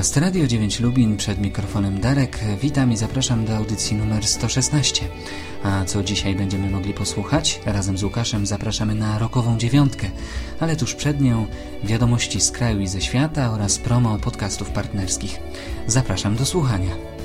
Podcast Radio 9 Lubin przed mikrofonem Darek. Witam i zapraszam do audycji numer 116. A co dzisiaj będziemy mogli posłuchać? Razem z Łukaszem zapraszamy na rokową dziewiątkę, ale tuż przed nią wiadomości z kraju i ze świata oraz promo podcastów partnerskich. Zapraszam do słuchania.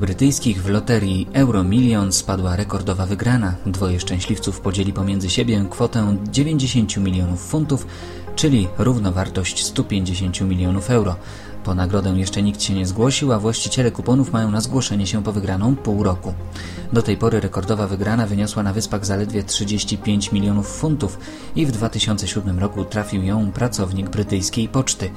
Brytyjskich w loterii Euromilion spadła rekordowa wygrana. Dwoje szczęśliwców podzieli pomiędzy siebie kwotę 90 milionów funtów, czyli równowartość 150 milionów euro. Po nagrodę jeszcze nikt się nie zgłosił, a właściciele kuponów mają na zgłoszenie się po wygraną pół roku. Do tej pory rekordowa wygrana wyniosła na wyspach zaledwie 35 milionów funtów i w 2007 roku trafił ją pracownik brytyjskiej poczty.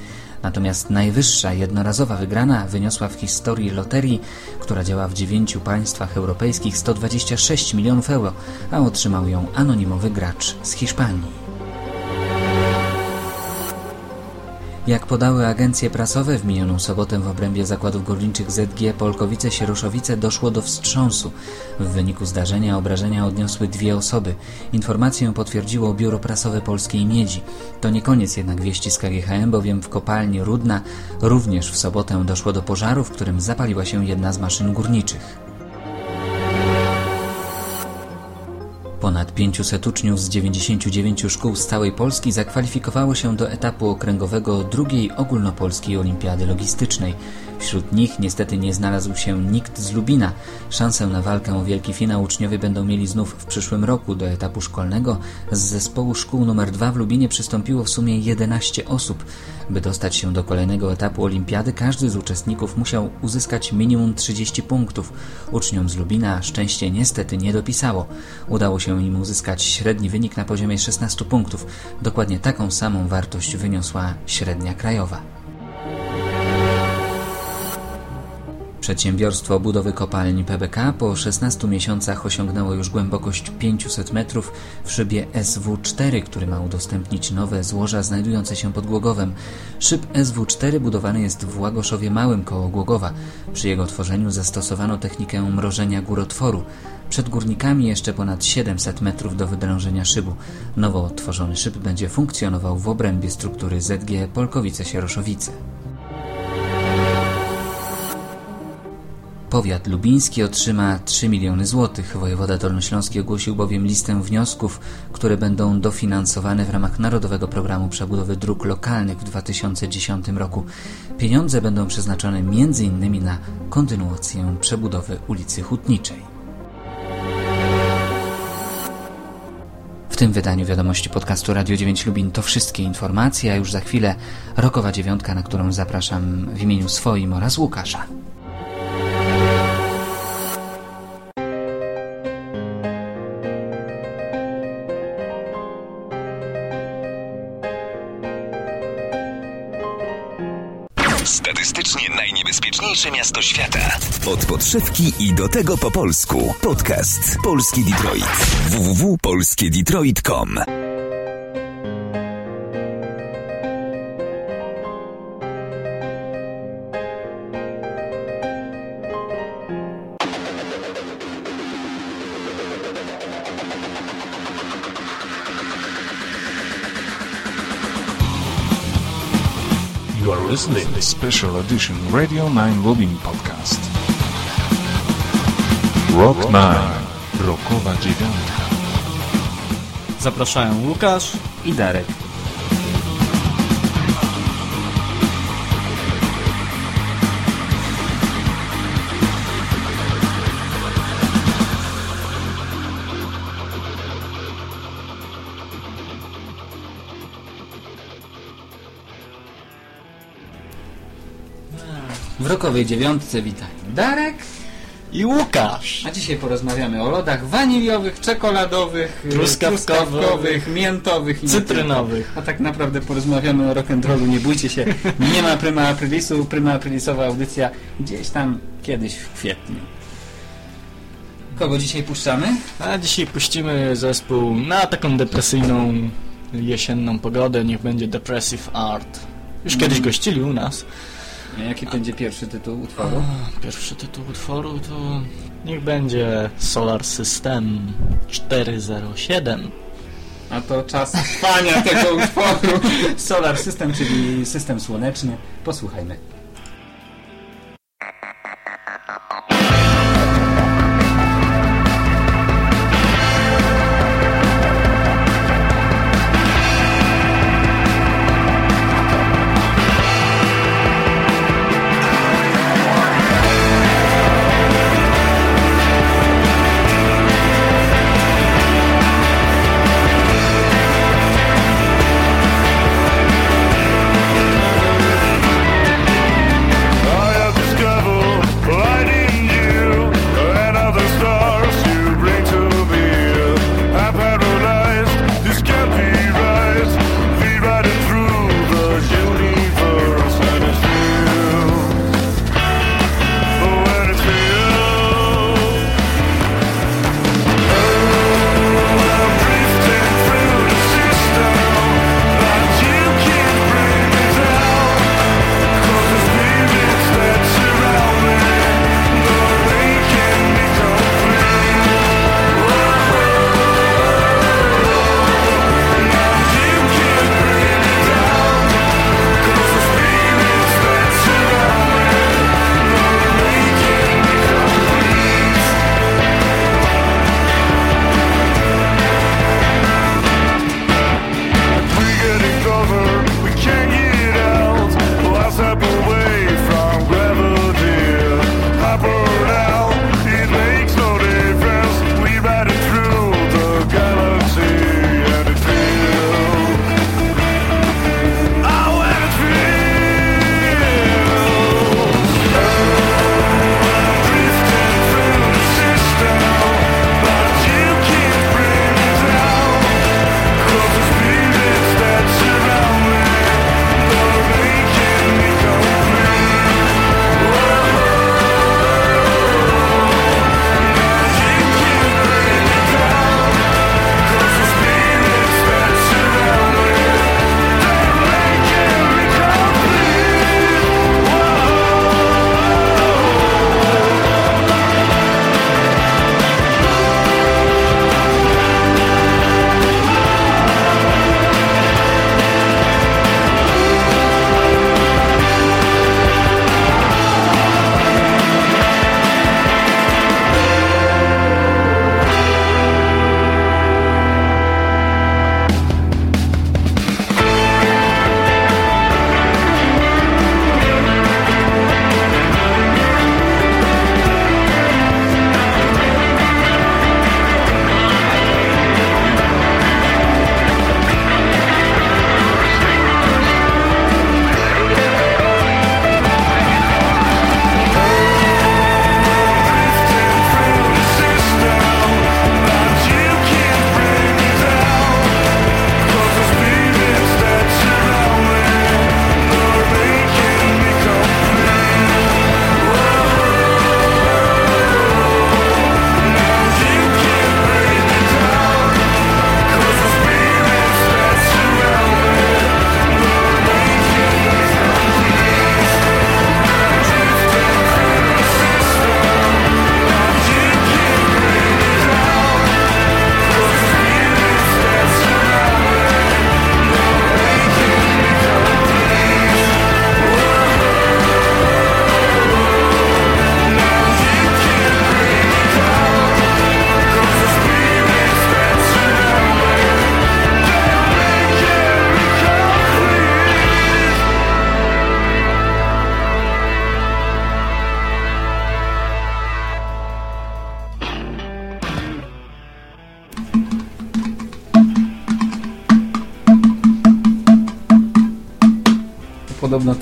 Natomiast najwyższa jednorazowa wygrana wyniosła w historii loterii, która działa w dziewięciu państwach europejskich 126 milionów euro, a otrzymał ją anonimowy gracz z Hiszpanii. Jak podały agencje prasowe w minioną sobotę w obrębie zakładów górniczych ZG Polkowice-Sieruszowice doszło do wstrząsu. W wyniku zdarzenia obrażenia odniosły dwie osoby. Informację potwierdziło Biuro Prasowe Polskiej Miedzi. To nie koniec jednak wieści z KGHM, bowiem w kopalni Rudna również w sobotę doszło do pożaru, w którym zapaliła się jedna z maszyn górniczych. Ponad 500 uczniów z 99 szkół z całej Polski zakwalifikowało się do etapu okręgowego drugiej ogólnopolskiej olimpiady logistycznej. Wśród nich niestety nie znalazł się nikt z Lubina. Szansę na walkę o wielki finał uczniowie będą mieli znów w przyszłym roku. Do etapu szkolnego z zespołu szkół nr 2 w Lubinie przystąpiło w sumie 11 osób. By dostać się do kolejnego etapu olimpiady, każdy z uczestników musiał uzyskać minimum 30 punktów. Uczniom z Lubina szczęście niestety nie dopisało. Udało się im uzyskać średni wynik na poziomie 16 punktów. Dokładnie taką samą wartość wyniosła średnia krajowa. Przedsiębiorstwo budowy kopalni PBK po 16 miesiącach osiągnęło już głębokość 500 metrów w szybie SW4, który ma udostępnić nowe złoża znajdujące się pod Głogowem. Szyb SW4 budowany jest w Łagoszowie Małym koło Głogowa. Przy jego tworzeniu zastosowano technikę mrożenia górotworu. Przed górnikami jeszcze ponad 700 metrów do wydrążenia szybu. Nowo tworzony szyb będzie funkcjonował w obrębie struktury ZG Polkowice-Sieroszowice. Powiat lubiński otrzyma 3 miliony złotych. Wojewoda Dolnośląski ogłosił bowiem listę wniosków, które będą dofinansowane w ramach Narodowego Programu Przebudowy Dróg Lokalnych w 2010 roku. Pieniądze będą przeznaczone m.in. na kontynuację przebudowy ulicy Hutniczej. W tym wydaniu wiadomości podcastu Radio 9 Lubin to wszystkie informacje, a już za chwilę rokowa dziewiątka, na którą zapraszam w imieniu swoim oraz Łukasza. Miasto świata. Od podszewki i do tego po polsku. Podcast Polski Detroit. www.polskiedetroit.com listening to Special Edition Radio 9 Lubin Podcast. Rock 9. Rokowa dziewiątka. Zapraszają Łukasz I Darek. W rokowej dziewiątce witaj Darek i Łukasz. A dzisiaj porozmawiamy o lodach waniliowych, czekoladowych, truskawkowych, truskawkowych miętowych i cytrynowych. A tak naprawdę porozmawiamy o rock'n'rollu, nie bójcie się. Nie ma Prima Aprilisu, Prima Aprilisowa audycja gdzieś tam kiedyś w kwietniu. Kogo dzisiaj puszczamy? A dzisiaj puścimy zespół na taką depresyjną jesienną pogodę. Niech będzie Depressive Art. Już kiedyś mm. gościli u nas. Jaki będzie pierwszy tytuł utworu? A, pierwszy tytuł utworu to niech będzie Solar System 407. A to czas trwania tego utworu. Solar System, czyli system słoneczny. Posłuchajmy.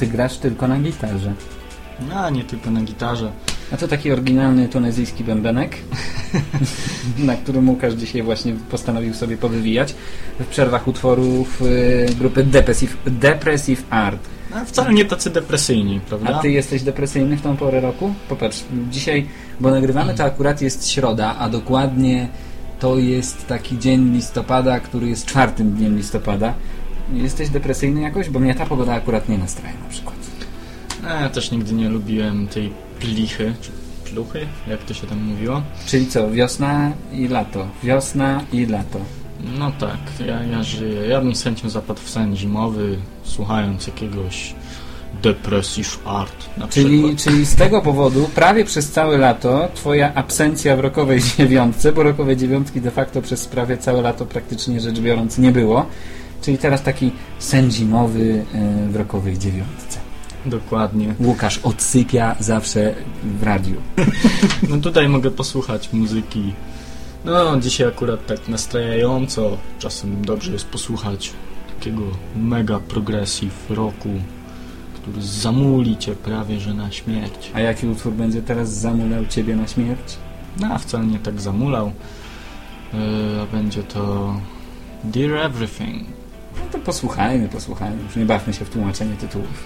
Ty grasz tylko na gitarze. A nie tylko na gitarze. A to taki oryginalny tunezyjski bębenek, na którym Łukasz dzisiaj właśnie postanowił sobie powywijać w przerwach utworów y, grupy Depressive, Depressive Art. A wcale nie tacy depresyjni, prawda? A ty jesteś depresyjny w tą porę roku? Popatrz, dzisiaj, bo nagrywamy to akurat jest środa, a dokładnie to jest taki dzień listopada, który jest czwartym dniem listopada. Jesteś depresyjny jakoś? Bo mnie ta pogoda akurat nie nastraja na przykład. A, ja też nigdy nie lubiłem tej plichy, czy pluchy, jak to się tam mówiło. Czyli co, wiosna i lato, wiosna i lato. No tak, ja, ja żyję. Ja bym z chęcią zapadł w sen zimowy, słuchając jakiegoś Depressive Art na Czyli, przykład. czyli z tego powodu prawie przez całe lato twoja absencja w rokowej dziewiątce, bo rokowe dziewiątki de facto przez prawie całe lato praktycznie rzecz biorąc nie było. Czyli teraz taki sen zimowy e, w rokowej dziewiątce. Dokładnie. Łukasz odsypia zawsze w radiu. No tutaj mogę posłuchać muzyki. No, dzisiaj akurat tak nastrajająco. Czasem dobrze jest posłuchać takiego mega progressive rocku, który zamuli cię prawie że na śmierć. A jaki utwór będzie teraz zamulał ciebie na śmierć? No, a wcale nie tak zamulał. Yy, A będzie to Dear Everything. To posłuchajmy, posłuchajmy. Już nie bawmy się w tłumaczenie tytułów.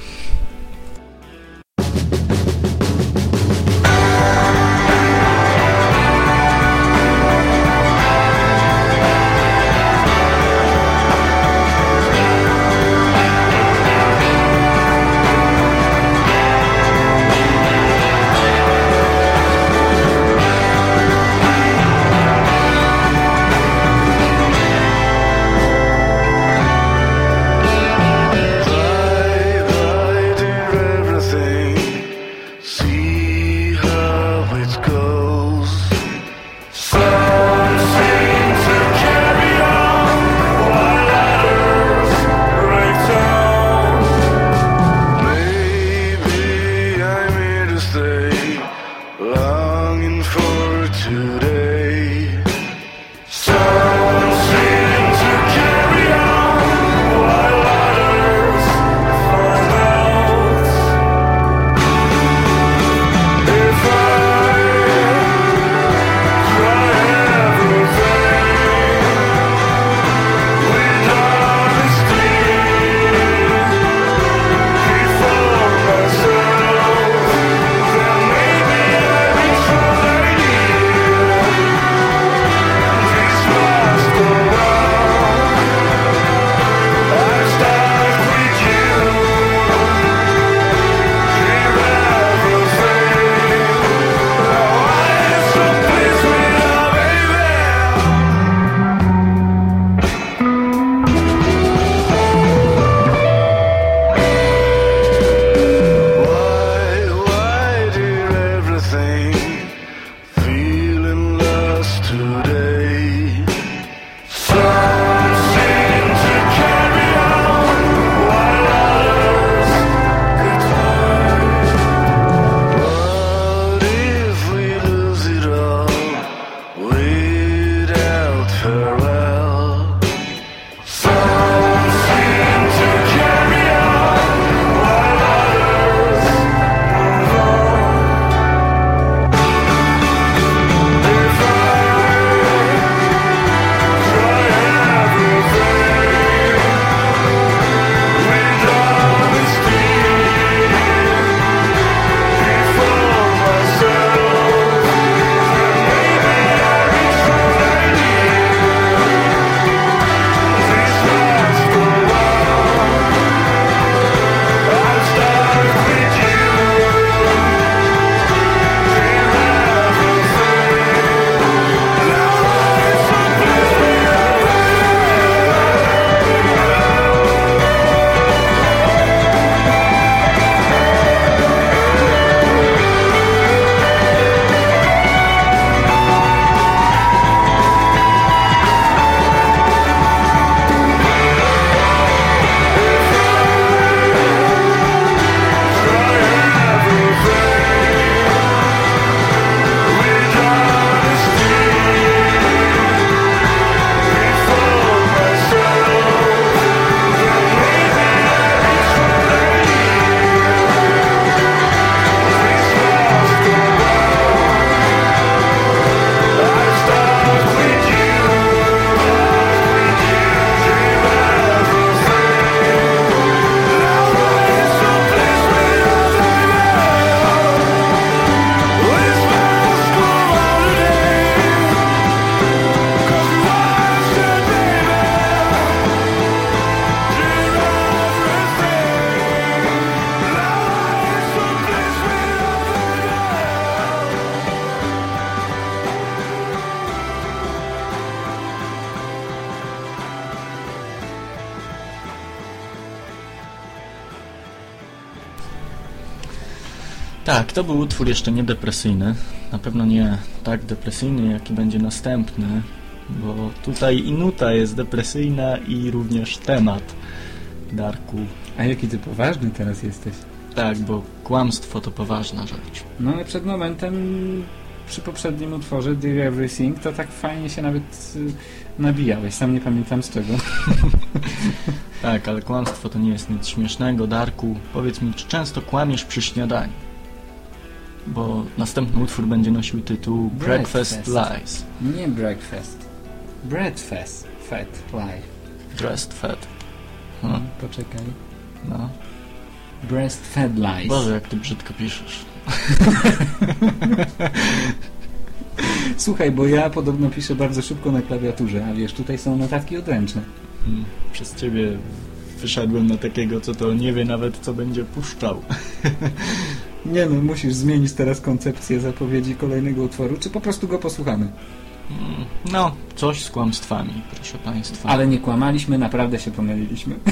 Tak, to był utwór jeszcze nie depresyjny. Na pewno nie tak depresyjny, jaki będzie następny, bo tutaj i nuta jest depresyjna i również temat Darku. A jaki ty poważny teraz jesteś? Tak, bo kłamstwo to poważna rzecz. No ale przed momentem przy poprzednim utworze Do Everything to tak fajnie się nawet y, nabijałeś. Sam nie pamiętam z czego. tak, ale kłamstwo to nie jest nic śmiesznego. Darku, powiedz mi, czy często kłamiesz przy śniadaniu? Bo następny utwór będzie nosił tytuł Breakfast, breakfast. Lies. Nie Breakfast. Breakfast. Fat Lie. Dressed Fat. Hmm. Poczekaj. No. Breastfed lies. Boże, jak ty brzydko piszesz. Słuchaj, bo ja podobno piszę bardzo szybko na klawiaturze, a wiesz, tutaj są notatki odręczne. Hmm, przez ciebie wyszedłem na takiego, co to nie wie nawet, co będzie puszczał. nie no, musisz zmienić teraz koncepcję zapowiedzi kolejnego utworu, czy po prostu go posłuchamy? No, coś z kłamstwami, proszę Państwa. Ale nie kłamaliśmy, naprawdę się pomyliliśmy.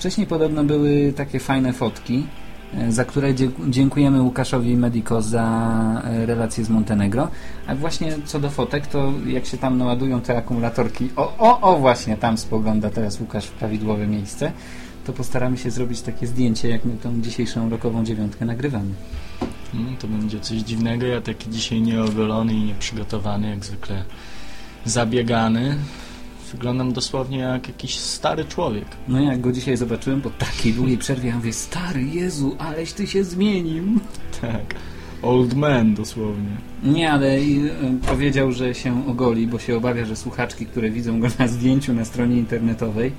Wcześniej podobno były takie fajne fotki, e, za które dziękujemy Łukaszowi Medico za e, relację z Montenegro. A właśnie co do fotek, to jak się tam naładują te akumulatorki, o, o, o właśnie, tam spogląda teraz Łukasz w prawidłowe miejsce, to postaramy się zrobić takie zdjęcie, jak my tą dzisiejszą rokową dziewiątkę nagrywamy. No, to będzie coś dziwnego. Ja taki dzisiaj nieogolony i nieprzygotowany, jak zwykle zabiegany. Wyglądam dosłownie jak jakiś stary człowiek. No jak go dzisiaj zobaczyłem po takiej długiej przerwie, ja mówię, stary Jezu, aleś ty się zmienił. Tak, old man dosłownie. Nie, ale y, powiedział, że się ogoli, bo się obawia, że słuchaczki, które widzą go na zdjęciu na stronie internetowej,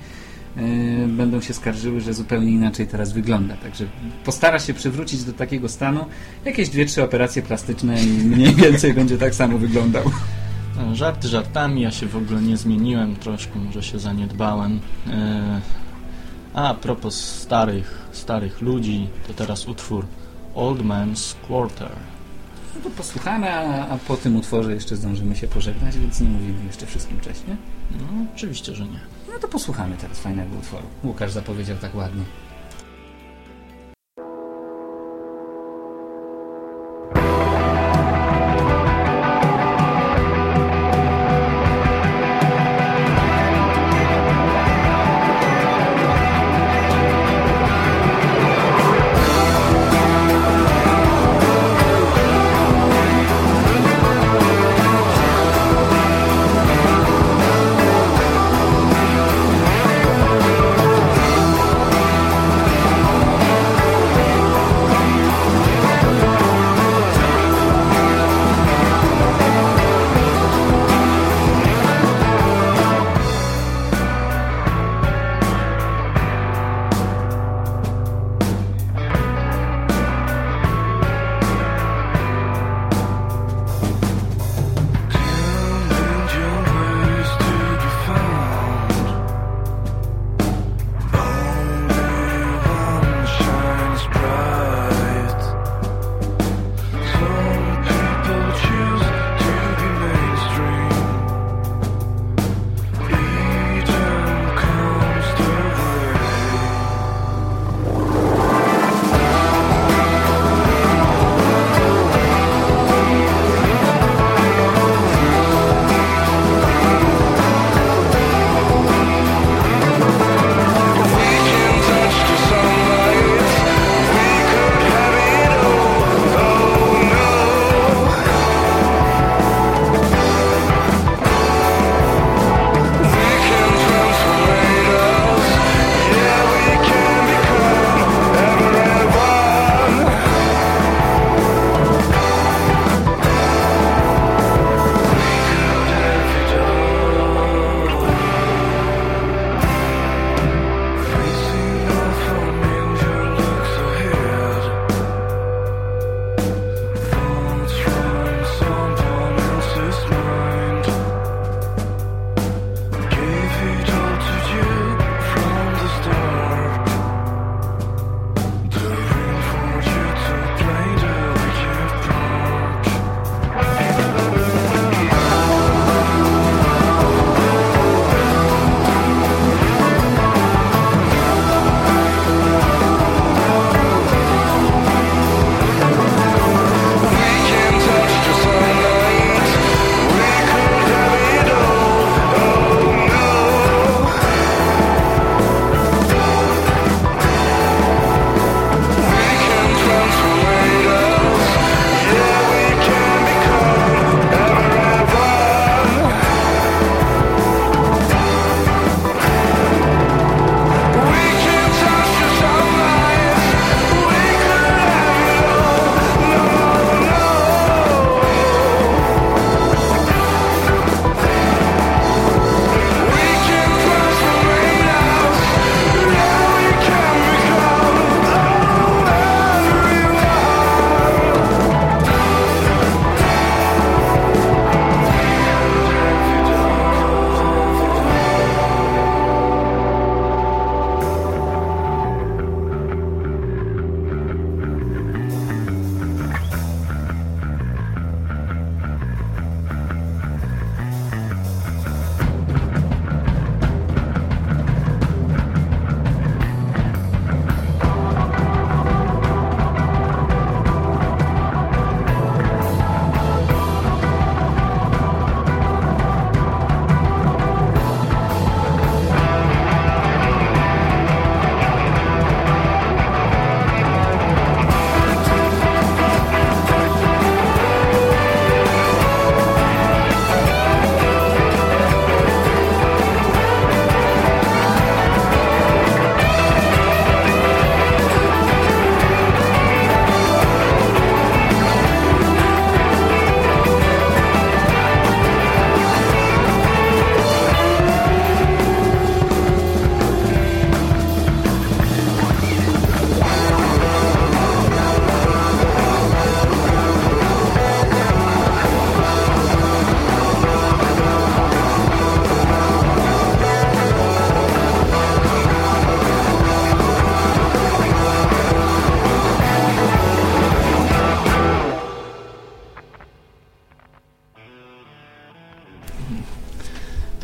y, będą się skarżyły, że zupełnie inaczej teraz wygląda. Także postara się przywrócić do takiego stanu. Jakieś dwie, trzy operacje plastyczne i mniej więcej będzie tak samo wyglądał. Żarty żartami, ja się w ogóle nie zmieniłem, troszkę może się zaniedbałem. E, a, propos starych, starych ludzi, to teraz utwór Old Man's Quarter. No to posłuchamy, a, a po tym utworze jeszcze zdążymy się pożegnać, więc nie mówimy jeszcze wszystkim cześć, nie? No, oczywiście, że nie. No to posłuchamy teraz fajnego utworu. Łukasz zapowiedział tak ładnie.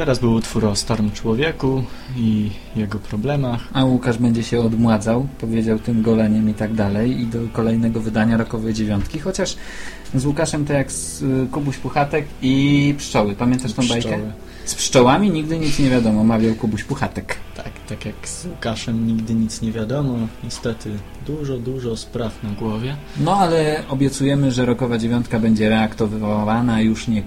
Teraz był utwór o starym człowieku i jego problemach. A Łukasz będzie się odmładzał, powiedział tym goleniem i tak dalej i do kolejnego wydania Rokowej Dziewiątki, chociaż z Łukaszem to jak z y, Kubuś Puchatek i Pszczoły. Pamiętasz tą Pszczoły. bajkę? Z pszczołami nigdy nic nie wiadomo, mawiał Kubuś Puchatek. Tak, tak jak z Łukaszem nigdy nic nie wiadomo. Niestety dużo, dużo spraw na głowie. No ale obiecujemy, że Rokowa Dziewiątka będzie reaktywowana już nie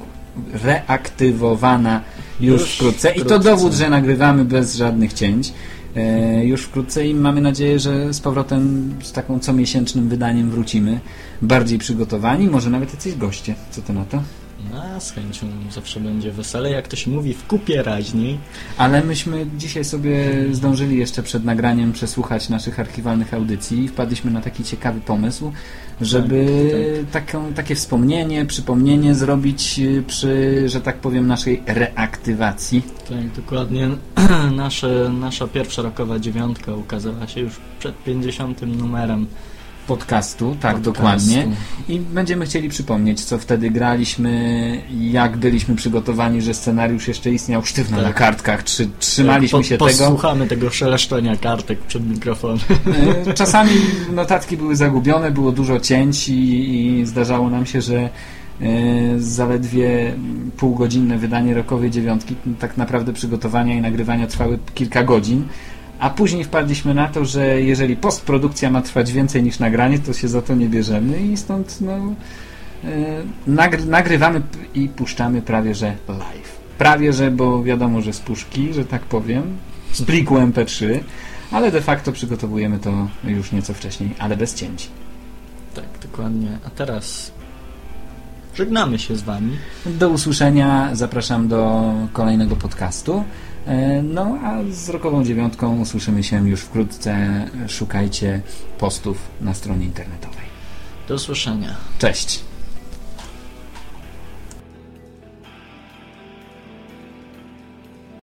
reaktywowana już, Już wkrótce. I to wkrótce. dowód, że nagrywamy bez żadnych cięć. E, już wkrótce i mamy nadzieję, że z powrotem z taką comiesięcznym wydaniem wrócimy. Bardziej przygotowani, może nawet jacyś goście. Co ty na to? No, z chęcią zawsze będzie wesele, jak to się mówi, w kupie raźniej. Ale myśmy dzisiaj sobie zdążyli jeszcze przed nagraniem przesłuchać naszych archiwalnych audycji i wpadliśmy na taki ciekawy pomysł, żeby Taką, takie wspomnienie, przypomnienie zrobić y, przy, że tak powiem, naszej reaktywacji. Tak, dokładnie. Nasze, nasza pierwsza rokowa dziewiątka ukazała się już przed 50 numerem Podcastu, tak, podcastu. dokładnie. I będziemy chcieli przypomnieć, co wtedy graliśmy, jak byliśmy przygotowani, że scenariusz jeszcze istniał sztywno Tak. na kartkach, czy trzymaliśmy Po- się tego. Posłuchamy tego szeleszczenia kartek przed mikrofonem. E, Czasami notatki były zagubione, było dużo cięć i, i zdarzało nam się, że e, zaledwie półgodzinne wydanie rokowej dziewiątki, tak naprawdę przygotowania i nagrywania trwały kilka godzin, a później wpadliśmy na to, że jeżeli postprodukcja ma trwać więcej niż nagranie, to się za to nie bierzemy i stąd no, e, nagry, nagrywamy i puszczamy prawie że live. Prawie że, bo wiadomo, że z puszki, że tak powiem, z pliku MP3, ale de facto przygotowujemy to już nieco wcześniej, ale bez cięć. Tak, dokładnie. A teraz żegnamy się z Wami. Do usłyszenia, zapraszam do kolejnego podcastu. E, No a z rokową dziewiątką usłyszymy się już wkrótce. Szukajcie postów na stronie internetowej. Do usłyszenia. Cześć!